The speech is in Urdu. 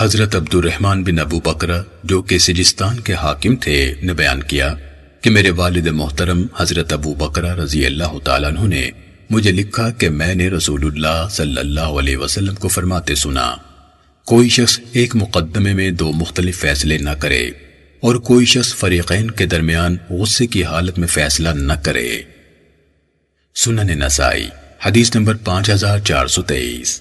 حضرت عبد الرحمن بن ابو بکرہ جو کہ سجستان کے حاکم تھے، نے بیان کیا کہ میرے والد محترم حضرت ابو بکرہ رضی اللہ تعالیٰ عنہ نے مجھے لکھا کہ میں نے رسول اللہ صلی اللہ علیہ وسلم کو فرماتے سنا، کوئی شخص ایک مقدمے میں دو مختلف فیصلے نہ کرے اور کوئی شخص فریقین کے درمیان غصے کی حالت میں فیصلہ نہ کرے۔ سنن نسائی، حدیث نمبر پانچ ہزار چار سو تیئیس۔